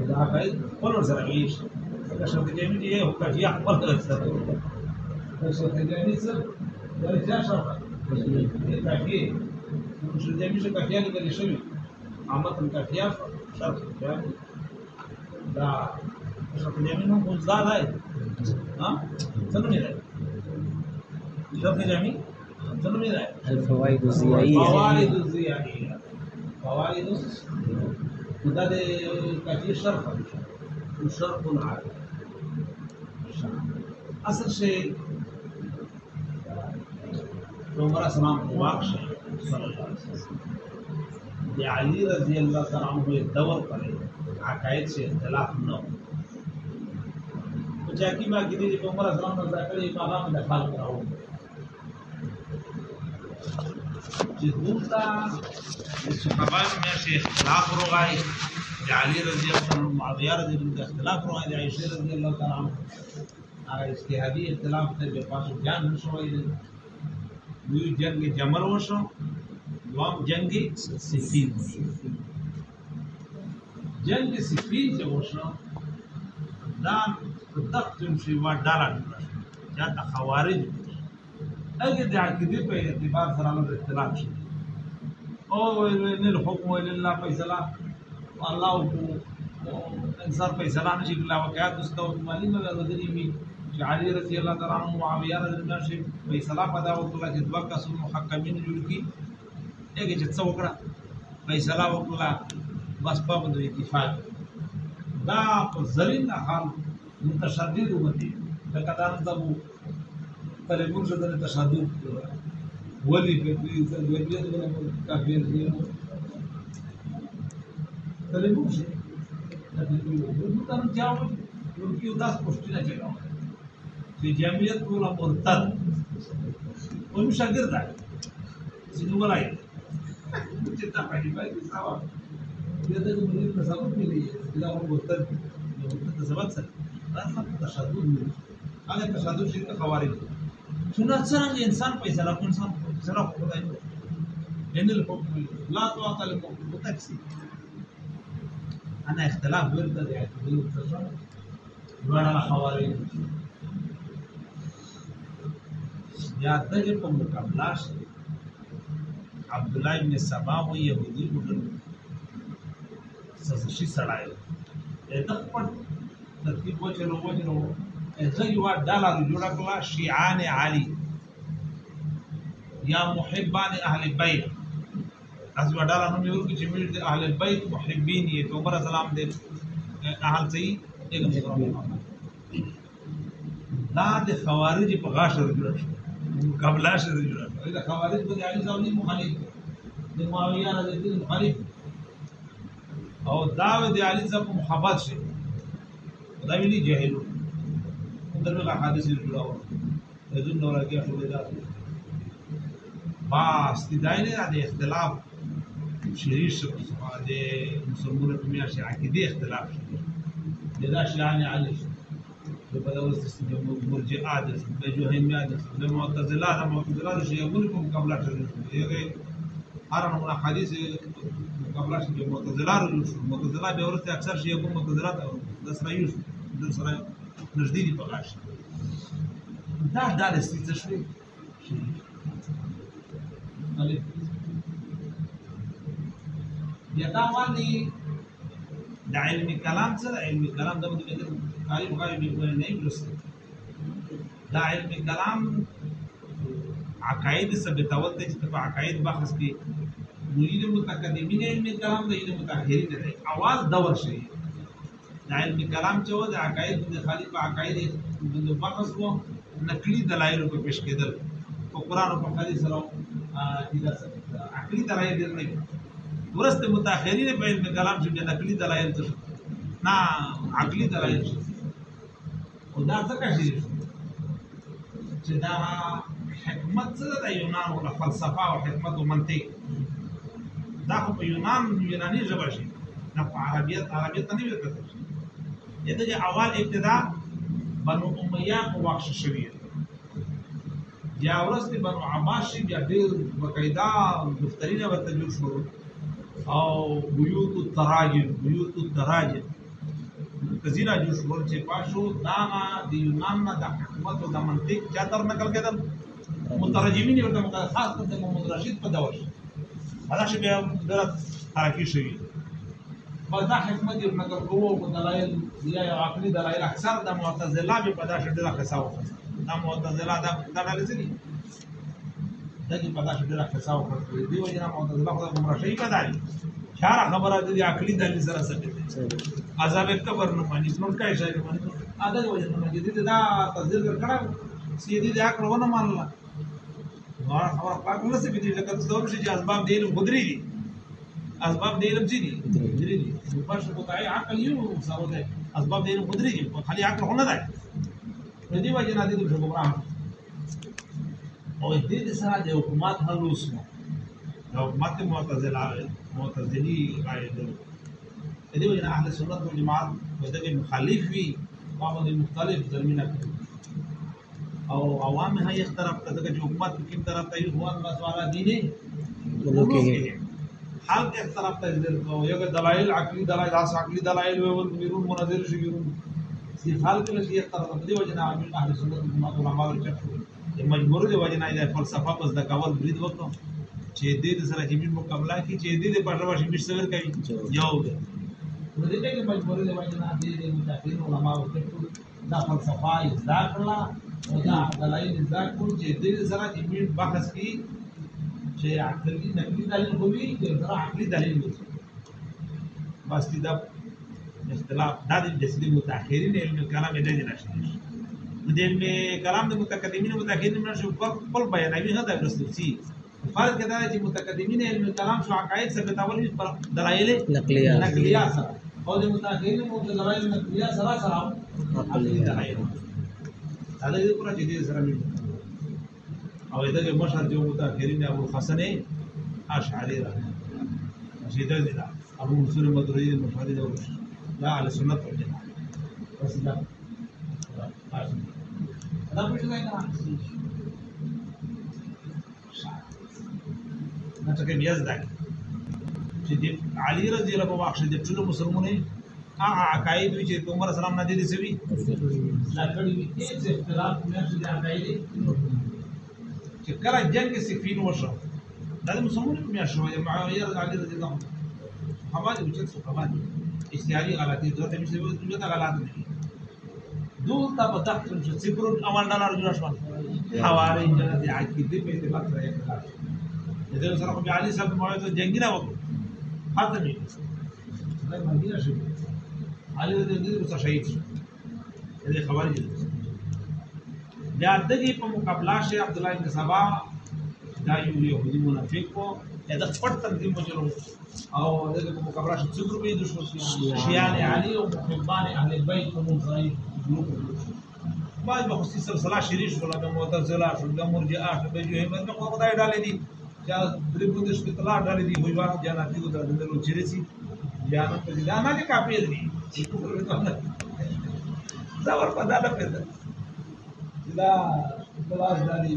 بالعمل قانون زرعي النشاط التجاري هو كان يحفظ النشاط التجاري درجة شرطة كافية مش الجميع كافية لقد يشمل عامة كافية شرط يعني دا شرط الجميع هو مزداد هاي ها تنمي هاي شرط الجميع تنمي هاي الفوائد الزيائية الفوائد الزيائية فوائد دا د کافی شرف شرف عارف اصل شي عمر اسلام واقع شي صلی الله علیه وسلم دی علی رضی الله تعالی عنہ دور پر عقائد سے اختلاف نہ ہو جاکی ما کی دی عمر اسلام نے ذکر یہ مقام دخل کراؤ چې دلته د صحابه میاشې اختلاف راغی د علي رضی الله عنه معاویه رضی الله عنه اختلاف راغی د عائشه رضی الله تعالی عنها هغه استهادي اختلاف ته په پاسو ځان نشوي دوی جنگ جمر وشو دوام جنگ سفین وشو جنگ سفین چې وشو دا دغه چې وا ډاله چې دا خوارج اگر د عقیدې په اعتبار سره موږ اختلاف شي او ان الحكم الا فیصله الله او انصار فیصله نشي الا وقعت استو مالي ما غذري می چې علي رضی الله تعالی عنہ معاویه رضی الله شي فیصله پدا وکړه چې دوه کس محکمین جوړ کی هغه چې څو وکړه فیصله وکړه بس په باندې اتفاق دا په زرین حال متشدد ومدي لقد انضبوا طالبون ضد التشدد ولي في الولايات المتحده كافيين فيهم طالبون شيء তার যেমন কেউ দাস পুষ্টি না ছিল যে জামিয়াত পুরা মরতাদ onu şakır da. Şimdi numarayı. Cidden hani belki sabah. Ya da numarayı tasavvuf bile Bir daha onu muhtar. Muhtar tasavvuf sen. Ben hatta taşaddur muyum? Hani taşaddur şimdi havarim. چنانچہ جی انسان پہ چلا کون انسان چلا خدا ہے جنل کو لا تو عطا لے کو متکسی انا اختلاف ورد دے ہے تو دور تو جان بڑا حوالے یا تج پر مقابلہ عبد الله ابن سبا و یہودی بن سسشی سڑایو اتخ پر ترتیب وچ نو وچ نو زه یو ډله جوړ کړم شیعان علی یا محبان اهل بیت از وډاله نو یو چې موږ د اهل بیت محبین یې توبر سلام دې اهل سي دا د خوارج په غاشر جوړ شو قبل شر جوړ شو دا خوارج په علي زاولی مخالف د معاویه رضی الله مخالف او داوود علي زاولی محبت شي دا ویلي جهلو درغه حادثه جوړاو دغه نور کې خپل دا باس دي داینه د اختلاف شریف سره د مسلمانو په میاشت کې د اختلاف شي دا شیان علی د بلوز د مرجئه د جوهمیه د معتزله د معتزله شی یقولکم قبل تشریح هر نوع حدیث قبل شي معتزله رجوع معتزله به ورته اکثر شی یقول معتزله د سره یوسف د سره نږدې دي په غاښ دا ډالستې څه شوې بیا دا باندې د علم کلام سره علم کلام د مدې د تعریف غوړي نه نه درسته دا علم کلام عقاید ثبتول دي چې په عقاید بحث کې مرید متقدمین علم کلام د علم متأخرین دی اواز دور شي د علم کلام چې و د عقاید د خالق عقاید د بحث وو نقلي دلایل په پیش کېدل په قران او په حدیث سره د عقلي دلایل نه ورسته متأخرین په علم کلام چې د نقلي دلایل څه نه عقلي دلایل او دا څه شي چې دا حکمت څه د یونان او فلسفه او حکمت او منطق دا خو په یونان یوناني ژبه شي نه په عربیت عربیت نه ویل کېږي یته چې اول ابتدا بنو امیہ په وخت شوی یا ورسته بنو عباس بیا ډیر وقیدا مفترینه ورته جوړ شو او بیوت التراجم بیوت التراجم کزینا جو شور چې پاشو دانا د یونان نه د حکومت او د منطق چا تر نقل کېدل مترجمین ورته خاص د محمد رشید په دور هغه شی بیا درته حرکت شوی بدا حکمت ابن قبو په دلایل یا عقلی دلایل اکثر د معتزله به په داسې ډېر خصاو دا معتزله دا دلایل ځنی دا کې په داسې ډېر خصاو کوي دی وجه معتزله خدای عمر شي په دای شار خبره د عقلی دلیل سره سره عذاب کبر نه مانی نور کای شي نه مانی اده وجه نه دې دا تذکر کړه سیدی دا کړو نه مانله نو خبر پاک نه سي بيدي لکه څو شي جذباب دین خدري دي اسباب د علم دي درې دي فرش قطعي عقل یو مساوات اسباب د علم قدري دي خالي عقل خو نه ده د دې وجه نه دي د ګمراه او دې سره د حکومت هلوس نو د حکومت معتزله معتزلي قاعده ده د دې وجه اهل سنت والجماعت ودغه مخالف وي بعض المختلف ظلمنا او عوام هي اخترف کدغه حکومت کوم طرف ته هو ان مسواله دي نه هم اختلاف تجلیل کو یو دلائل عقلی دلائل اس عقلی دلائل و میرون مناظر شګیرون سی حال کې لږ اختلاف دی وجه نه عامل اهل سنت جماعت علماء چې مجبور دی وجه نه د فلسفه پس د کول برید وکړو چې دې سره هیڅ مکمله کی چې دې په ډول شي مش سره کوي یو دی نو دې کې مجبور دی وجه نه دې متأخرین علماء چې دا فلسفه یې ذکر لا او دا دلائل ذکر چې دې سره هیڅ بحث کی چې نقلي دلیل خو وي د زړه عقلي دلیل وي بس دا اختلاف دا د جسدي متأخرین علم کلام دې نه شي د علم کلام د متقدمین او متأخرین نه شو خپل بیانوي هدا رسوسي فرض کې دا چې متقدمین علم کلام شو عقاید ثبتول پر دلایل نقلیه نقلیه سره او د متأخرین مو د دلایل نقلیه سره سره دلایل دا دې پر چې سره ملي او دغه مشر دی متأخرین ابو الحسن اشعری رحمه شهید دی ابو منصور مدري المشهد دی لا على سنت والجماعه بس دا دا پټ دی نه نه ته کې یز ده چې دی علي رضی الله عنه واخ دې ټول مسلمانونه هغه عقاید چې پیغمبر اسلام نه دي دي سوي دا کړي دي چې اختلاف نه دي عقاید چې کله جنگ کې سفین وشو دا د مسلمانانو میا شو یا معاویه علی رضی الله عنه حماد بن جنس حماد استعاری غلطی دوته مشه دوته غلط نه دول تا په تخت چې صبر امر نه لار جوړ شو حواری جنت عقیده په دې مطلب یې کړه دې سره خو علي صاحب موعد جنگ نه وکړ حتی نه دا مدینه شو رضی الله عنه شهید شو دې خبرې بیا دغه په مقابله شي عبد الله بن سبا دا یو یهودي منافق وو دا څپټ تنظیم وجلو او دغه په مقابله شي څو روپیه د شوسی شیان علی او محبان اهل البيت او منصري ما به خصوصي سلسله شریش ولا د معتزله شو د مرجئه شو به یو هم نو خدای ډالې دي یا درې په دې شپه طلاق ډالې دي هویا جناتی کو د نورو چیرسي یا نه په دې نه کافي دي دا ور په دا نه پېدا دا لاس دانی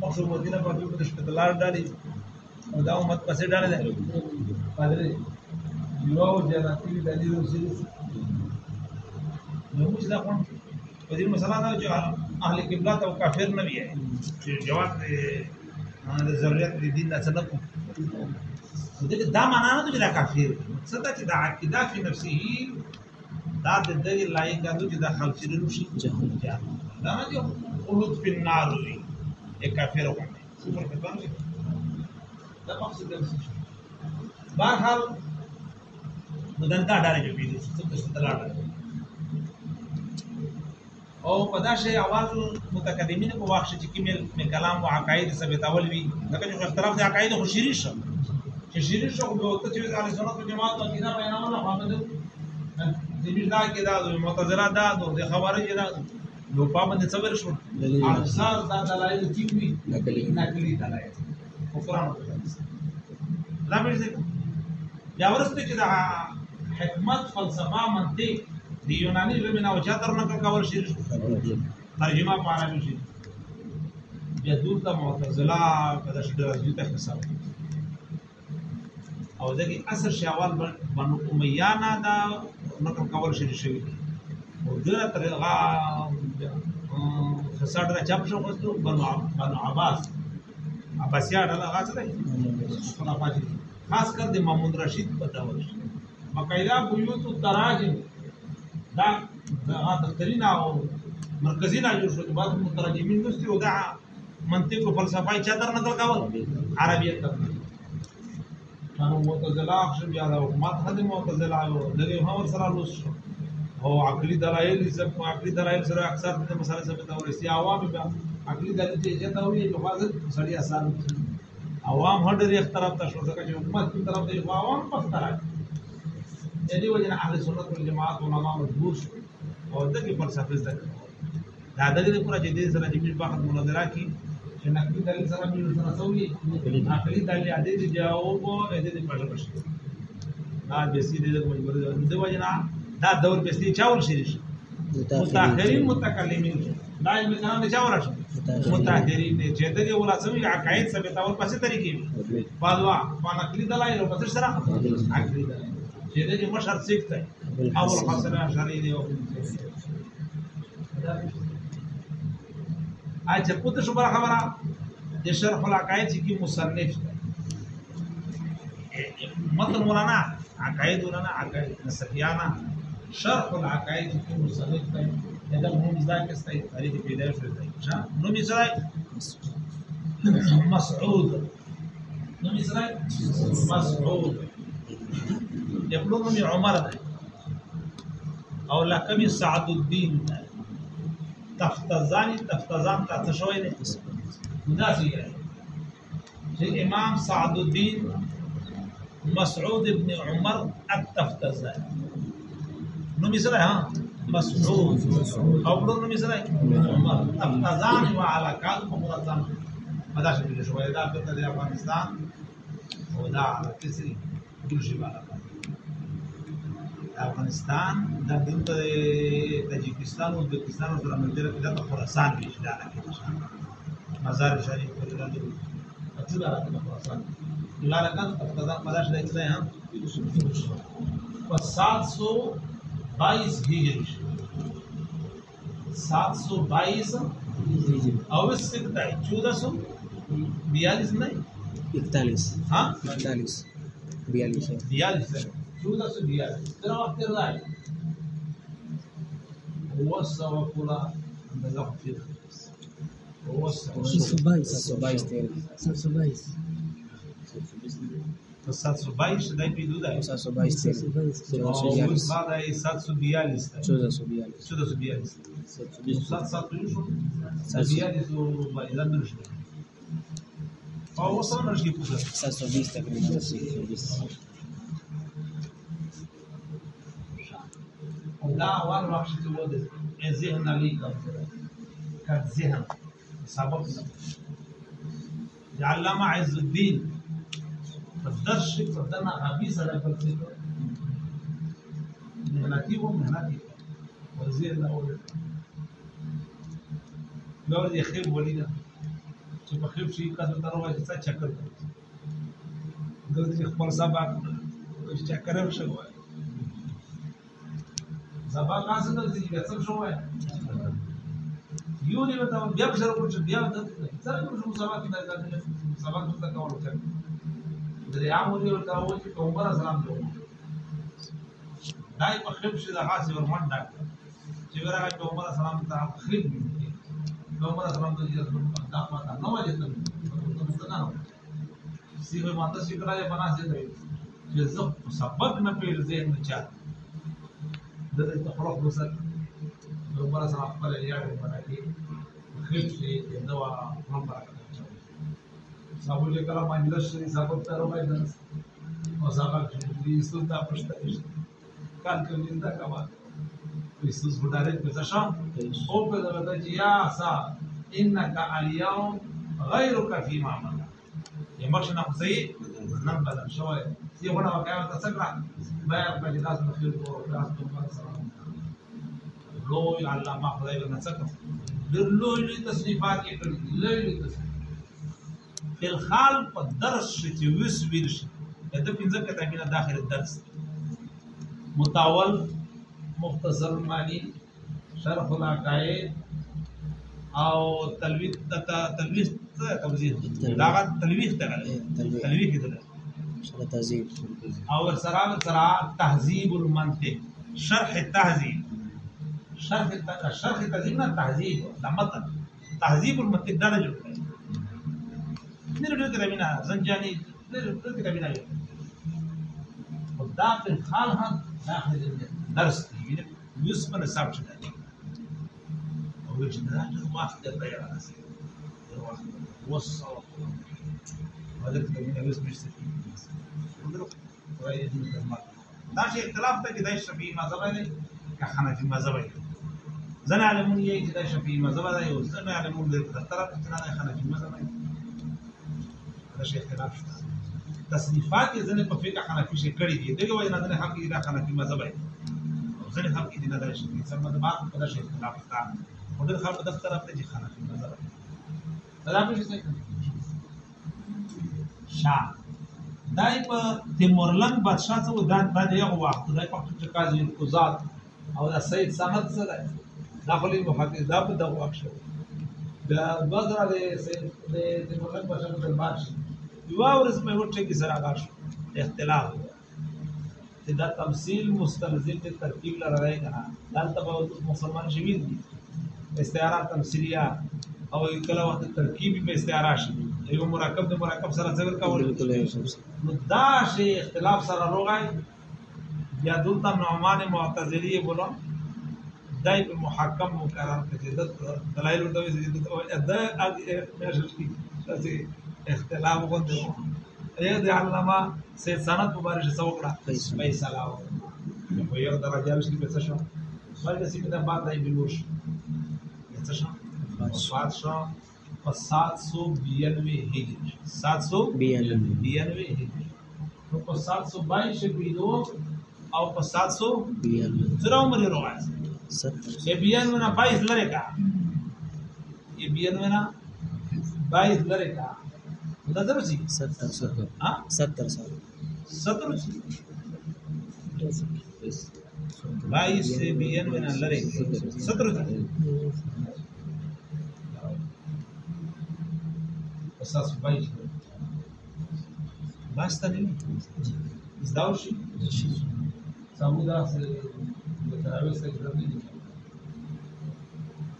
مخصوص مدینه په دې کې شپږ لار دانی او دا امت پسې دانی ده پادری یو جناتی د دې روسي نو موږ دا کوم په دې مسله دا چې اهل قبله او کافر نه وي چې جواب دې د ضرورت د دین نه څه کو دا معنا نه چې دا کافر څه چې دا عقیده فی نفسه دا د دې لایق نه چې دا خلک لري شي جهنم دا نه دی خلود فی النار دی یک کافر غوندې صفر کتان دی دا مقصد دی بهرحال مدنتا ډارې جو پیږي څه څه تلاړه او په دا شی اواز متقدمین په واخ چې کیمل می کلام او عقاید ثبت اول وی لکه چې اختلاف د عقاید خو شریک شو چې شریک شو په وخت چې د سنت جماعت او کتاب بیانونه حامد د دې دا کې دا معتزله دا د خبره جدا نو په باندې څه ور شو اجزاء دا دلایل دي وی نقلي نقلي دلایل کفران لا مې څه بیا ورسته چې دا حکمت فلسفه منطق دی یونانی علم نه وجه درنه کاور شي ترجمه په عربي شي بیا دور ته معتزله په دشت درجه ته حساب او دغه اثر شوال بنو امیانا دا نقل کاور شي شي او دغه خسر دا چپ شو غوښتو بنو عباس عباسیا ډله غاڅ دی خلافات خاص کر د محمود رشید په دور مقایدا بیوت التراجم دا هغه دفترین او مرکزی نه جوړ شو د بعد مترجمین نشته او دا منطق او فلسفه چا در نظر کاول عربیت ته معتزله اخشم یا د حکومت خدمت معتزله او دغه هم سره لوس شو او عقلي دلایل زب عقلي دلایل سره اکثر د مسله سره دا ورسي عوام بیا عقلي دلایل ته اجازه نه وي حفاظت سړی آسان عوام هډ لري اختراف تاسو ځکه چې حکومت په طرف دی عوام په طرف دی دې وجه اهل سنت والجماعت علما مجبور شو او دغه فلسفه زده دا دغه پورا جدي سره د بحث مناظره کی چې نقلي دلیل سره موږ سره سوي عقلي دلیل عادي دی جواب او دې په اړه بشي دا به سي دې مجبور دی د وجه نه دا دور پسې چاول شي متأخرین متکلمین دا علم کلام چا ورشه متأخرین دي چې د ولا سمې عقاید سمې تاول پسې طریقې پالوا پانکلی دلایل په سره عقلی دلایل چې د دې مشر سیک ته اول خسره شری دی اځه پته شو خبره د شرح العقاید کې مصنف متن مولانا عقاید مولانا عقاید نسفیانا شرح العقائد في مصنف دی دا مهم ځکه چې ستاسو تعریف پیدا شوی نو می مسعود نو می مسعود خپل من عمر دی او لكم سعد الدين تفتزان تفتزان تاسو شوی دی مناسب امام سعد الدين مسعود ابن عمر التفتزاني نوم یې څه دی ها مسعود او بلور نوم یې څه دی اقتضان وعلاقات مقرضان دا شوی شو دا د افغانستان او دا کسری ټول شی افغانستان د دین ته تاجکستان او ازبکستان سره ملګری کړه د خراسان کې اداره کړه مزار شریف پر دغه اټول راته خراسان لالکان اقتضان مدار شې ځای هم 700 22 hijri sat so 22 hijri aur isse kitna 1442 nahi 41 ha 41 42 hai 42 1442 tera waqt hai wo sawa pula andar waqt hai wo sawa 22 22 22 Sada je sad su bijali ste. Čuda su bijali. Čuda su bijali ste. Sad sad su još bijali su zadržni. Pa ovo sam naš je puta. Sad su biste prinosi. Da, ovaj vaši tu vode. E zihna lika. Kad zihna. Sabok. Allama Izzuddin. تدرشك تدنا غبيز على فلسفة مهنتي ومهنتي وزير الأول لو دي خيب ولينا چې په خيب شي کله تر وایي چې چکر دغه خپل سبا چې چکر شوی سبا کاسه د دې چې څه شوی یو دی وتا بیا بشر کو چې بیا د څه کوم سبا کې دا سبا څه کول کوي دریام وري او تاول چې عمر اسلام ته دای په خپ شي د حاسب ورمن دا چې ورغه عمر اسلام ته خپ عمر اسلام ته چې دا ما دا نو وجه ته مستنانو سیغه ماته سیغه له پناه ځای دی چې زه سبق نه پیل زین نه چا د دې تخرج وسل عمر اسلام خپل یاد باندې خپ شي دا و نمبر saúde aquela maneira executaram mais dança. Nós isso dá para estar isto. Canto linda acabada. Iisus بدارت بس عشان هو بدأ بدأ يا سا إنك اليوم غيرك في معمل يا مش أنا خسي نم بدل شوية هي هنا وكان تسكر ما يعرف اللي لازم نخيل دور لازم نخيل سلام لوي على ما خداي بدنا نسكر لوي لتصنيفات يكون لوي لتصنيفات بل خال په درس چې وس ویرش د پنځه کتابونه داخله درس متاول مختصر معنی شرح العقائد او تلويث ته تلويث ته توضیح دا تلويث ته تلويث ته سره تهذیب او سره سره تهذیب المنطق شرح تهذیب شرح شرح تهذیب نه تهذیب د متن تهذیب المنطق دا جوړ کړی نركض منها زنجاني نركض منها وداخل خالها داخل الدرس يصبح السبب وجدناته واخذ البيع على سيده وصل وذلك من يوسف مشتكي دا شي اختلاف ته کیدای شفیع مذهب دی که حنفی مذهب دی زنه علمونی یی إيه کیدای شفیع مذهب دی او زنه علمونی د طرف څخه نه حنفی مذهب تش اختلاف شته تصنیفات یې ځنه په فقہ حنفي شي کړی دي دغه وینا نه حق دي دا حنفي مذهب دی ځنه هم کې نه دا شي چې مذهب په دغه اختلاف شته او ډېر خلک د طرف ته چې حنفي مذهب دی دا به څه شا دای په تیمورلنګ بادشاہ څو دا د یو وخت دای په ټکو کاز قزات او د سید صمد سره داخلي محافظ دا په دغه وخت شو د بدر د سید د تیمورلنګ بادشاہ په دربار شو دوا ورځ مې وټه کې سره غاښ اختلاف دی دا تمثيل مستلزم د ترکیب لره راځي کنه دلته به مسلمان شوی دی استعاره تمثیلیه او کله وخت ترکیبی په استعاره شي یو مرکب د مرکب سره څنګه کول نو دا شی اختلاف سره روغای یا دلته نعمان معتزلی بولا دای په محکم مقرر کړي د دلایل د دې د اختلاف غوته یو د علامه سید سند مبارک څه وکړه فیصله وکړه په یو درجه وشي په څه شو بلکې سید د بعد دی بلوش څه شو وفات شو په 792 هجری 792 هجری نو په 722 بیلو او په 792 تر عمر روایت 92 نه 22 لره کا 92 نه 22 لره کا ستر ستر ہاں؟ ستر تاریخ پچاس بائیس سے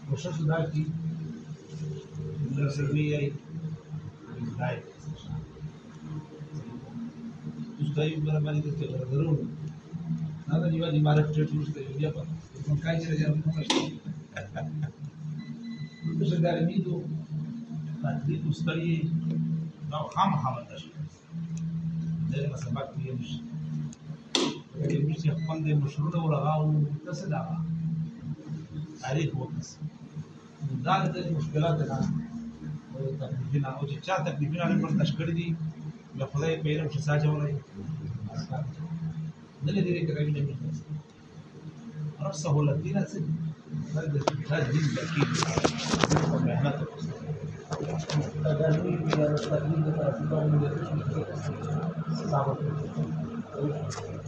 کوشش ادا تاریخی time. Tutaj barbarity tego rodu. Nadal nie ma marek przeczuć tego nieba. Spąkajcie, że ja bym Że garmidu, takliku stoi, no ham ham też. Dere na sabak nie musi. Kiedy musi jak pan de muszruna ulagał, to se dawa. Tarikh wakas. Dalej te muszkilaty na او چې چا له پر تشکر دي دي خدای په علم شسا جوړي نه نه نه لري لکې دا محنت